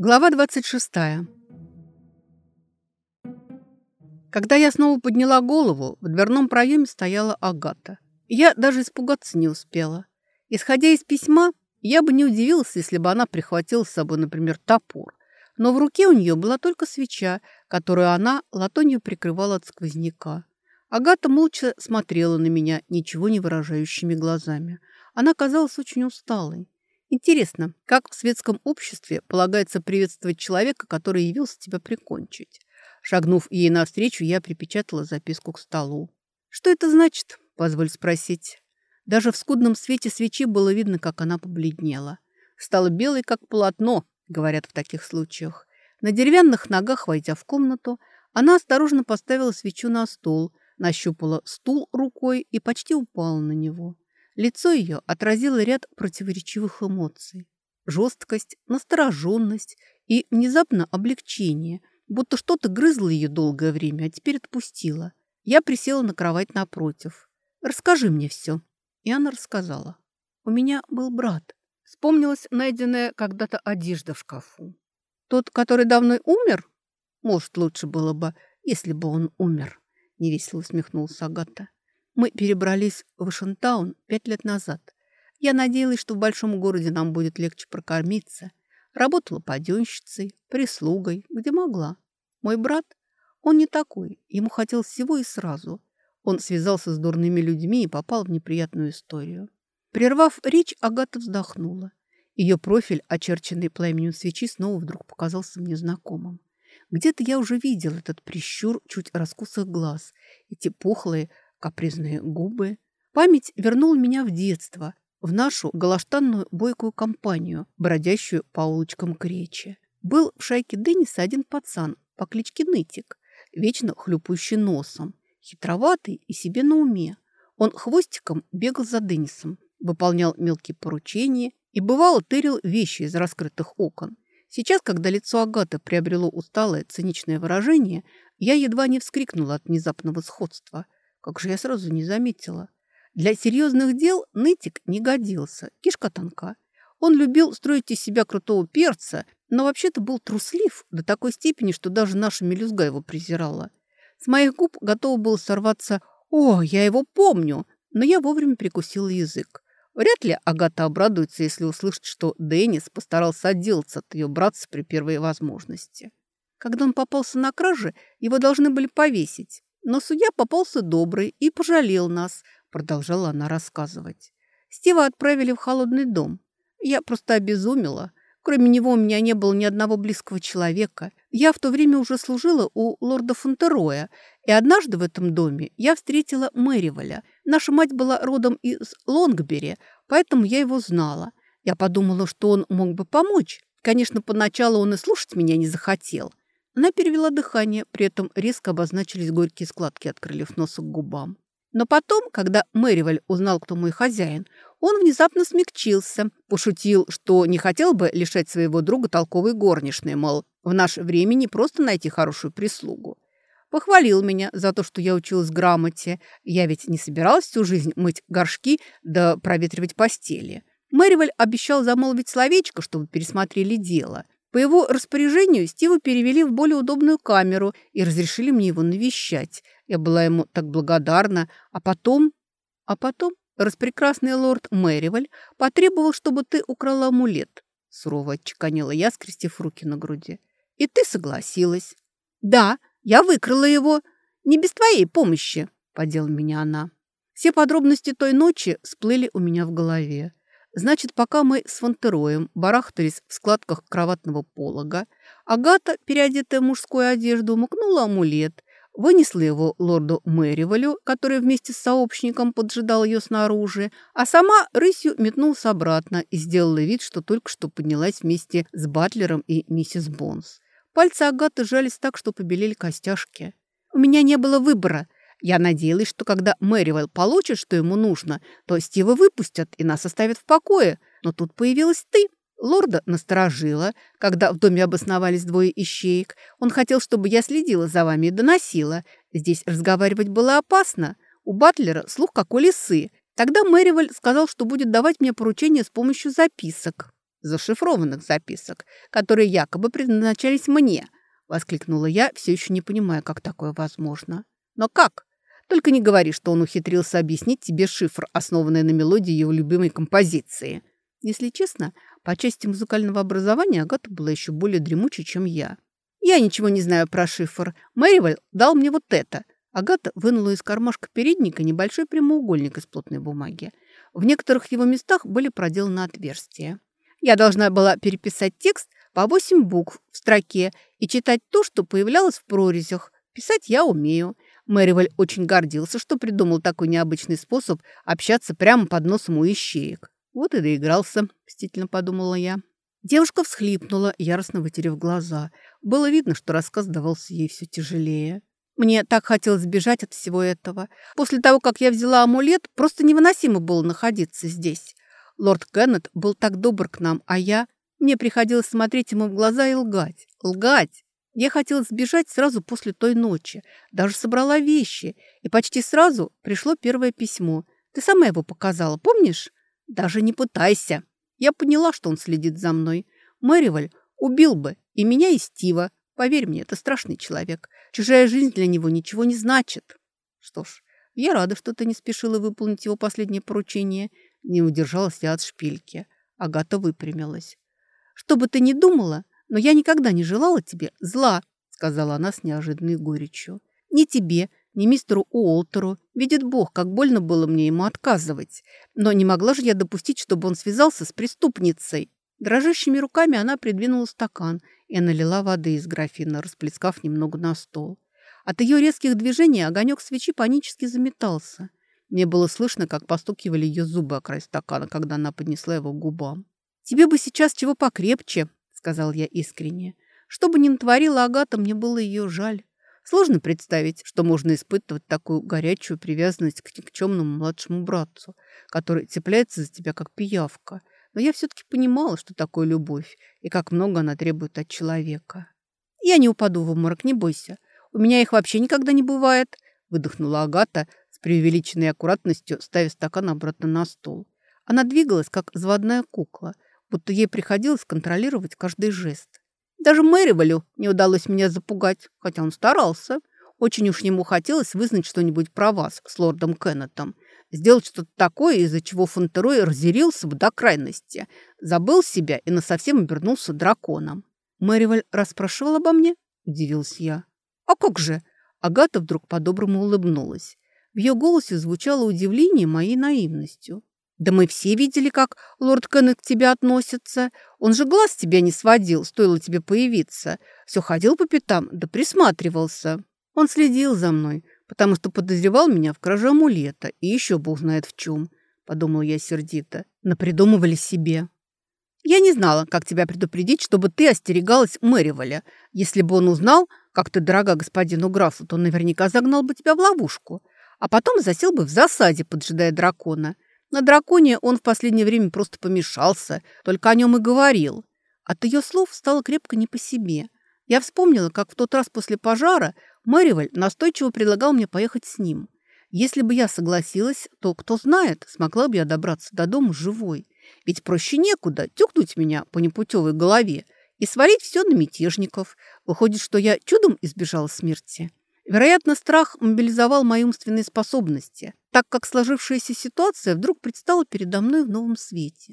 Глава 26. Когда я снова подняла голову, в дверном проеме стояла Агата. Я даже испугаться не успела. Исходя из письма, я бы не удивилась, если бы она прихватила с собой, например, топор. Но в руке у нее была только свеча, которую она латонью прикрывала от сквозняка. Агата молча смотрела на меня ничего не выражающими глазами. Она казалась очень усталой. Интересно, как в светском обществе полагается приветствовать человека, который явился тебя прикончить? Шагнув ей навстречу, я припечатала записку к столу. «Что это значит?» – позволь спросить. Даже в скудном свете свечи было видно, как она побледнела. Стала белой, как полотно, говорят в таких случаях. На деревянных ногах, войдя в комнату, она осторожно поставила свечу на стол, нащупала стул рукой и почти упала на него. Лицо ее отразило ряд противоречивых эмоций. Жесткость, настороженность и внезапно облегчение, будто что-то грызло ее долгое время, а теперь отпустило. Я присела на кровать напротив. «Расскажи мне все». И она рассказала. «У меня был брат». Вспомнилась найденная когда-то одежда в шкафу. «Тот, который давно умер?» «Может, лучше было бы, если бы он умер», — невесело усмехнулся Агата. Мы перебрались в Вашингтон пять лет назад. Я надеялась, что в большом городе нам будет легче прокормиться. Работала паденщицей, прислугой, где могла. Мой брат, он не такой, ему хотелось всего и сразу. Он связался с дурными людьми и попал в неприятную историю. Прервав речь, Агата вздохнула. Ее профиль, очерченный пламенем свечи, снова вдруг показался мне знакомым. Где-то я уже видел этот прищур чуть раскусых глаз, эти пухлые, капризные губы. Память вернула меня в детство, в нашу галаштанную бойкую компанию, бродящую по улочкам Кречи. Был в шайке Денниса один пацан по кличке Нытик, вечно хлюпающий носом, хитроватый и себе на уме. Он хвостиком бегал за Деннисом, выполнял мелкие поручения и, бывало, тырил вещи из раскрытых окон. Сейчас, когда лицо Агаты приобрело усталое, циничное выражение, я едва не вскрикнула от внезапного сходства – как же я сразу не заметила. Для серьезных дел нытик не годился, кишка тонка. Он любил строить из себя крутого перца, но вообще-то был труслив до такой степени, что даже наша мелюзга его презирала. С моих губ готово было сорваться «О, я его помню!», но я вовремя прикусила язык. Вряд ли Агата обрадуется, если услышит, что Деннис постарался отделаться от ее братца при первой возможности. Когда он попался на краже, его должны были повесить. Но судья попался добрый и пожалел нас, продолжала она рассказывать. Стива отправили в холодный дом. Я просто обезумела. Кроме него у меня не было ни одного близкого человека. Я в то время уже служила у лорда Фонтероя, и однажды в этом доме я встретила Мэриваля. Наша мать была родом из Лонгбери, поэтому я его знала. Я подумала, что он мог бы помочь. Конечно, поначалу он и слушать меня не захотел. Она перевела дыхание, при этом резко обозначились горькие складки от крыльев носа к губам. Но потом, когда Мэриваль узнал, кто мой хозяин, он внезапно смягчился, пошутил, что не хотел бы лишать своего друга толковой горничной, мол, в наше время не просто найти хорошую прислугу. Похвалил меня за то, что я училась грамоте. Я ведь не собиралась всю жизнь мыть горшки да проветривать постели. Мэриваль обещал замолвить словечко, чтобы пересмотрели дело – по его распоряжению Стива перевели в более удобную камеру и разрешили мне его навещать. Я была ему так благодарна. А потом... А потом распрекрасный лорд Мэриваль потребовал, чтобы ты украла амулет. Сурово отчеканила я, скрестив руки на груди. И ты согласилась. Да, я выкрала его. Не без твоей помощи, подела меня она. Все подробности той ночи всплыли у меня в голове. Значит, пока мы с Фонтероем барахтались в складках кроватного полога, Агата, переодетая в мужскую одежду, мукнула амулет, вынесла его лорду Мэривалю, который вместе с сообщником поджидал ее снаружи, а сама рысью метнулась обратно и сделала вид, что только что поднялась вместе с Батлером и миссис Бонс. Пальцы Агаты жались так, что побелели костяшки. «У меня не было выбора», я надеялась, что когда Мэривелл получит, что ему нужно, то Стива выпустят и нас оставят в покое. Но тут появилась ты. Лорда насторожила, когда в доме обосновались двое ищеек. Он хотел, чтобы я следила за вами и доносила. Здесь разговаривать было опасно. У Батлера слух как у лисы. Тогда Мэриваль сказал, что будет давать мне поручения с помощью записок. Зашифрованных записок, которые якобы предназначались мне, воскликнула я, все еще не понимая, как такое возможно. Но как? Только не говори, что он ухитрился объяснить тебе шифр, основанный на мелодии его любимой композиции. Если честно, по части музыкального образования Агата была еще более дремучей, чем я. Я ничего не знаю про шифр. Мэриваль дал мне вот это. Агата вынула из кармашка передника небольшой прямоугольник из плотной бумаги. В некоторых его местах были проделаны отверстия. Я должна была переписать текст по восемь букв в строке и читать то, что появлялось в прорезях. Писать я умею. Мэриваль очень гордился, что придумал такой необычный способ общаться прямо под носом у ищеек. Вот и доигрался, мстительно подумала я. Девушка всхлипнула, яростно вытерев глаза. Было видно, что рассказ давался ей все тяжелее. Мне так хотелось сбежать от всего этого. После того, как я взяла амулет, просто невыносимо было находиться здесь. Лорд Кеннет был так добр к нам, а я... Мне приходилось смотреть ему в глаза и лгать. Лгать! Я хотела сбежать сразу после той ночи. Даже собрала вещи. И почти сразу пришло первое письмо. Ты сама его показала, помнишь? Даже не пытайся. Я поняла, что он следит за мной. Мэриваль убил бы и меня, и Стива. Поверь мне, это страшный человек. Чужая жизнь для него ничего не значит. Что ж, я рада, что ты не спешила выполнить его последнее поручение. Не удержалась я от шпильки. Агата выпрямилась. Что бы ты ни думала, но я никогда не желала тебе зла, сказала она с неожиданной горечью. Ни тебе, ни мистеру Уолтеру. Видит Бог, как больно было мне ему отказывать. Но не могла же я допустить, чтобы он связался с преступницей. Дрожащими руками она придвинула стакан и налила воды из графина, расплескав немного на стол. От ее резких движений огонек свечи панически заметался. Мне было слышно, как постукивали ее зубы о край стакана, когда она поднесла его к губам. «Тебе бы сейчас чего покрепче», — сказал я искренне. «Что бы ни натворила Агата, мне было ее жаль. Сложно представить, что можно испытывать такую горячую привязанность к никчемному младшему братцу, который цепляется за тебя как пиявка. Но я все-таки понимала, что такое любовь и как много она требует от человека. «Я не упаду в обморок, не бойся. У меня их вообще никогда не бывает», выдохнула Агата с преувеличенной аккуратностью, ставя стакан обратно на стол. Она двигалась, как заводная кукла, будто ей приходилось контролировать каждый жест. Даже Мэривалю не удалось меня запугать, хотя он старался. Очень уж ему хотелось вызнать что-нибудь про вас с лордом Кеннетом. Сделать что-то такое, из-за чего Фонтерой разъярился бы до крайности. Забыл себя и насовсем обернулся драконом. «Мэриваль расспрашивал обо мне?» – удивилась я. «А как же?» Агата вдруг по-доброму улыбнулась. В ее голосе звучало удивление моей наивностью. Да мы все видели, как лорд Кеннет к тебе относится. Он же глаз тебя не сводил, стоило тебе появиться. Все ходил по пятам, да присматривался. Он следил за мной, потому что подозревал меня в краже амулета и еще бог знает в чем, подумал я сердито. Напридумывали себе. Я не знала, как тебя предупредить, чтобы ты остерегалась Мэриваля. Если бы он узнал, как ты дорога господину графу, то наверняка загнал бы тебя в ловушку, а потом засел бы в засаде, поджидая дракона. На драконе он в последнее время просто помешался, только о нем и говорил. От ее слов стало крепко не по себе. Я вспомнила, как в тот раз после пожара Мэриваль настойчиво предлагал мне поехать с ним. Если бы я согласилась, то, кто знает, смогла бы я добраться до дома живой. Ведь проще некуда тюкнуть меня по непутевой голове и свалить все на мятежников. Выходит, что я чудом избежала смерти. Вероятно, страх мобилизовал мои умственные способности, так как сложившаяся ситуация вдруг предстала передо мной в новом свете.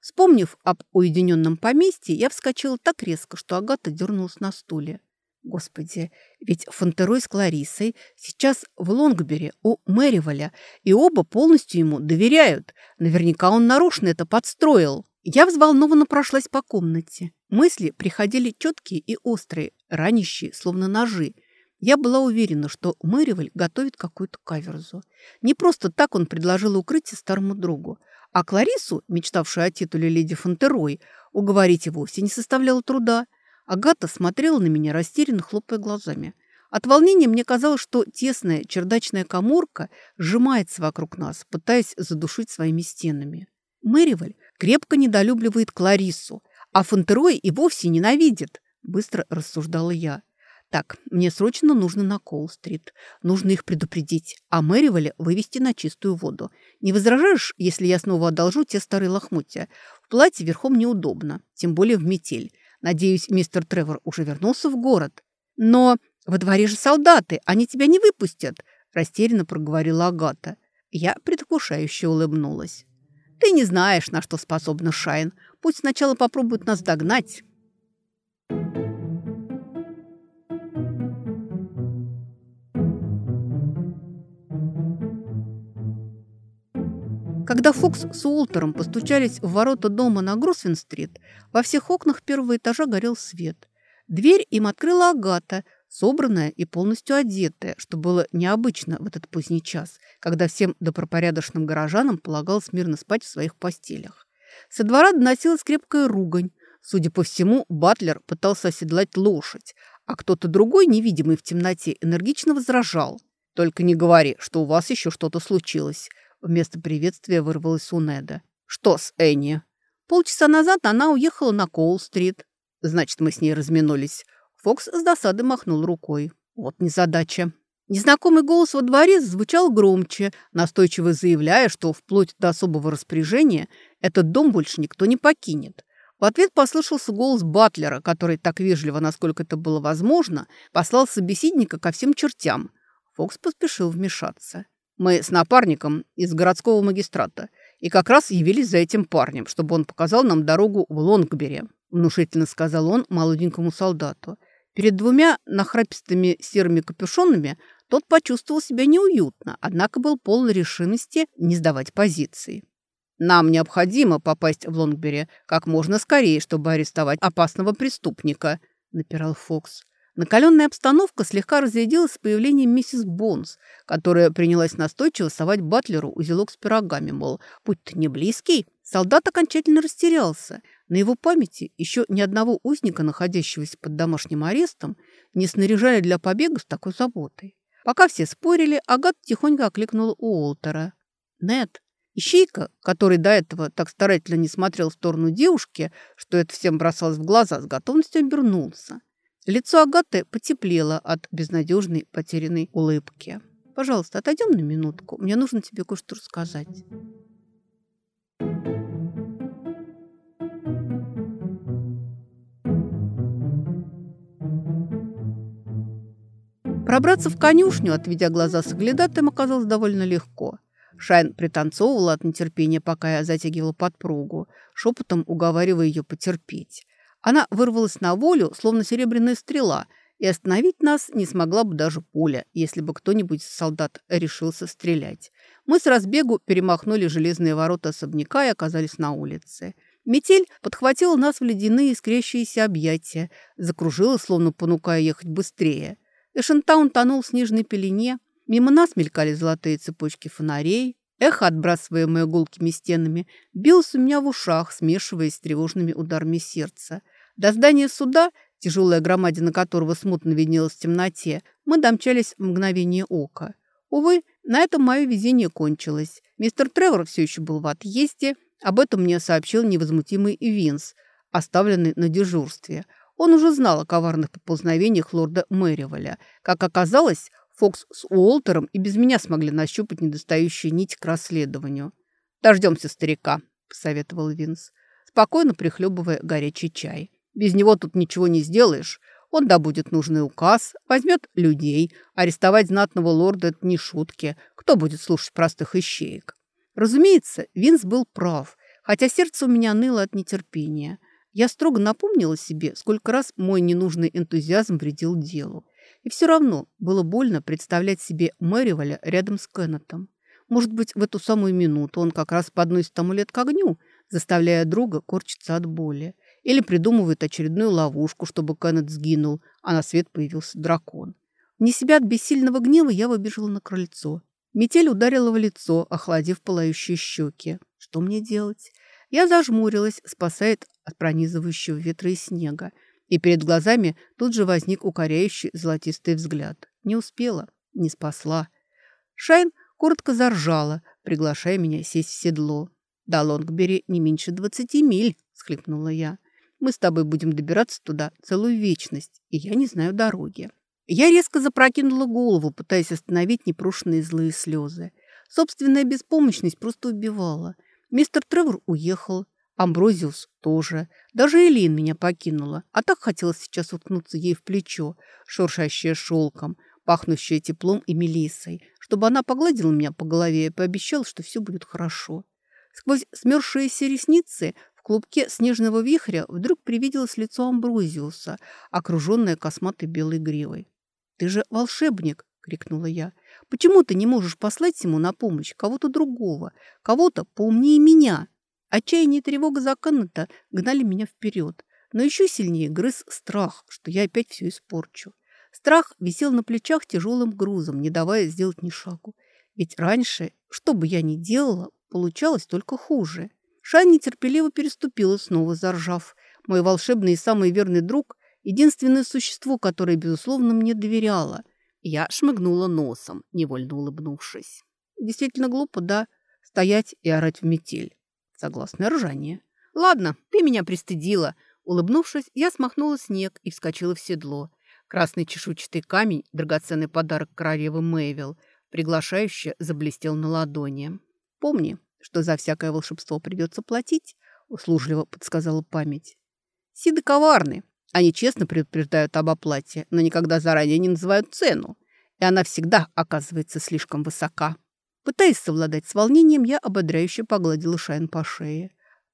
Вспомнив об уединенном поместье, я вскочила так резко, что Агата дернулась на стуле. Господи, ведь Фонтерой с Кларисой сейчас в Лонгбере у Мэриваля, и оба полностью ему доверяют. Наверняка он нарочно это подстроил. Я взволнованно прошлась по комнате. Мысли приходили четкие и острые, ранящие, словно ножи – я была уверена, что Мэриваль готовит какую-то каверзу. Не просто так он предложил укрытие старому другу. А Кларису, мечтавшую о титуле леди Фонтерой, уговорить и вовсе не составляло труда. Агата смотрела на меня, растерянно хлопая глазами. От волнения мне казалось, что тесная чердачная коморка сжимается вокруг нас, пытаясь задушить своими стенами. Мэриваль крепко недолюбливает Кларису, А Фонтерой и вовсе ненавидит, быстро рассуждала я. Так, мне срочно нужно на Колл-стрит. Нужно их предупредить, а Мэривале вывести на чистую воду. Не возражаешь, если я снова одолжу те старые лохмотья? В платье верхом неудобно, тем более в метель. Надеюсь, мистер Тревор уже вернулся в город. Но во дворе же солдаты, они тебя не выпустят, растерянно проговорила Агата. Я предвкушающе улыбнулась. Ты не знаешь, на что способна Шайн. Пусть сначала попробуют нас догнать. Когда Фокс с Уолтером постучались в ворота дома на Гросвин-стрит, во всех окнах первого этажа горел свет. Дверь им открыла Агата, собранная и полностью одетая, что было необычно в этот поздний час, когда всем добропорядочным горожанам полагалось мирно спать в своих постелях. Со двора доносилась крепкая ругань. Судя по всему, Батлер пытался оседлать лошадь, а кто-то другой, невидимый в темноте, энергично возражал. «Только не говори, что у вас еще что-то случилось», Вместо приветствия вырвалась у Неда. «Что с Энни?» «Полчаса назад она уехала на Коул-стрит». «Значит, мы с ней разминулись». Фокс с досады махнул рукой. «Вот незадача». Незнакомый голос во дворе звучал громче, настойчиво заявляя, что вплоть до особого распоряжения этот дом больше никто не покинет. В ответ послышался голос Батлера, который так вежливо, насколько это было возможно, послал собеседника ко всем чертям. Фокс поспешил вмешаться. Мы с напарником из городского магистрата и как раз явились за этим парнем, чтобы он показал нам дорогу в Лонгбере», внушительно сказал он молоденькому солдату. Перед двумя нахрапистыми серыми капюшонами тот почувствовал себя неуютно, однако был полон решимости не сдавать позиции. «Нам необходимо попасть в Лонгбере как можно скорее, чтобы арестовать опасного преступника», – напирал Фокс. Накаленная обстановка слегка разрядилась с появлением миссис Бонс, которая принялась настойчиво совать Батлеру узелок с пирогами, мол, путь то не близкий. Солдат окончательно растерялся. На его памяти еще ни одного узника, находящегося под домашним арестом, не снаряжали для побега с такой заботой. Пока все спорили, Агат тихонько окликнула Уолтера. «Нет, Ищейка, который до этого так старательно не смотрел в сторону девушки, что это всем бросалось в глаза, с готовностью обернулся. Лицо Агаты потеплело от безнадежной потерянной улыбки. «Пожалуйста, отойдем на минутку. Мне нужно тебе кое-что рассказать». Пробраться в конюшню, отведя глаза с оглядатым, оказалось довольно легко. Шайн пританцовывала от нетерпения, пока я затягивала подпругу, шепотом уговаривая ее потерпеть. Она вырвалась на волю, словно серебряная стрела, и остановить нас не смогла бы даже пуля, если бы кто-нибудь из солдат решился стрелять. Мы с разбегу перемахнули железные ворота особняка и оказались на улице. Метель подхватила нас в ледяные искрящиеся объятия, закружила, словно понукая ехать быстрее. Эшентаун тонул в снежной пелене, мимо нас мелькали золотые цепочки фонарей, Эхо, отбрасываемое гулкими стенами, билось у меня в ушах, смешиваясь с тревожными ударами сердца – до здания суда, тяжелая громадина которого смутно виднелась в темноте, мы домчались в мгновение ока. Увы, на этом мое везение кончилось. Мистер Тревор все еще был в отъезде. Об этом мне сообщил невозмутимый Винс, оставленный на дежурстве. Он уже знал о коварных поползновениях лорда Мэриволя. Как оказалось, Фокс с Уолтером и без меня смогли нащупать недостающую нить к расследованию. «Дождемся старика», – посоветовал Винс, спокойно прихлебывая горячий чай. Без него тут ничего не сделаешь. Он добудет нужный указ, возьмет людей. Арестовать знатного лорда – это не шутки. Кто будет слушать простых ищеек? Разумеется, Винс был прав, хотя сердце у меня ныло от нетерпения. Я строго напомнила себе, сколько раз мой ненужный энтузиазм вредил делу. И все равно было больно представлять себе Мэриваля рядом с Кеннетом. Может быть, в эту самую минуту он как раз подносит амулет к огню, заставляя друга корчиться от боли. Или придумывает очередную ловушку, чтобы Кеннет сгинул, а на свет появился дракон. Вне себя от бессильного гнева я выбежала на крыльцо. Метель ударила в лицо, охладив пылающие щеки. Что мне делать? Я зажмурилась, спасает от пронизывающего ветра и снега. И перед глазами тут же возник укоряющий золотистый взгляд. Не успела, не спасла. Шайн коротко заржала, приглашая меня сесть в седло. «До Лонгбери не меньше двадцати миль», — схлипнула я. Мы с тобой будем добираться туда целую вечность, и я не знаю дороги. Я резко запрокинула голову, пытаясь остановить непрошенные злые слезы. Собственная беспомощность просто убивала. Мистер Тревор уехал, Амброзиус тоже. Даже Элин меня покинула. А так хотелось сейчас уткнуться ей в плечо, шуршащее шелком, пахнущее теплом и мелиссой, чтобы она погладила меня по голове и пообещала, что все будет хорошо. Сквозь смерзшиеся ресницы клубке снежного вихря вдруг привиделось лицо Амброзиуса, окруженное косматой белой гривой. «Ты же волшебник!» — крикнула я. «Почему ты не можешь послать ему на помощь кого-то другого, кого-то поумнее меня?» Отчаяние и тревога за Каннета гнали меня вперед, но еще сильнее грыз страх, что я опять все испорчу. Страх висел на плечах тяжелым грузом, не давая сделать ни шагу. Ведь раньше, что бы я ни делала, получалось только хуже. Шань нетерпеливо переступила, снова заржав. Мой волшебный и самый верный друг – единственное существо, которое, безусловно, мне доверяло. Я шмыгнула носом, невольно улыбнувшись. Действительно глупо, да, стоять и орать в метель. Согласное ржание. «Ладно, ты меня пристыдила». Улыбнувшись, я смахнула снег и вскочила в седло. Красный чешуйчатый камень, драгоценный подарок королевы Мэйвилл, приглашающе заблестел на ладони. «Помни, что за всякое волшебство придется платить», — услужливо подсказала память. «Сиды коварны. Они честно предупреждают об оплате, но никогда заранее не называют цену, и она всегда оказывается слишком высока». Пытаясь совладать с волнением, я ободряюще погладила Шайн по шее.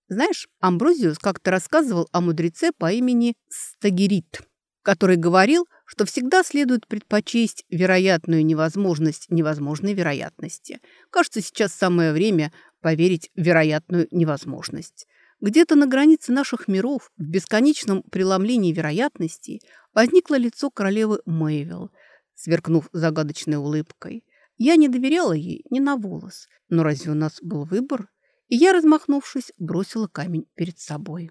Знаешь, Амброзиус как-то рассказывал о мудреце по имени Стагерит, который говорил, что всегда следует предпочесть вероятную невозможность невозможной вероятности. Кажется, сейчас самое время поверить в вероятную невозможность. Где-то на границе наших миров, в бесконечном преломлении вероятностей, возникло лицо королевы Мэйвилл, сверкнув загадочной улыбкой. Я не доверяла ей ни на волос. Но разве у нас был выбор? И я, размахнувшись, бросила камень перед собой.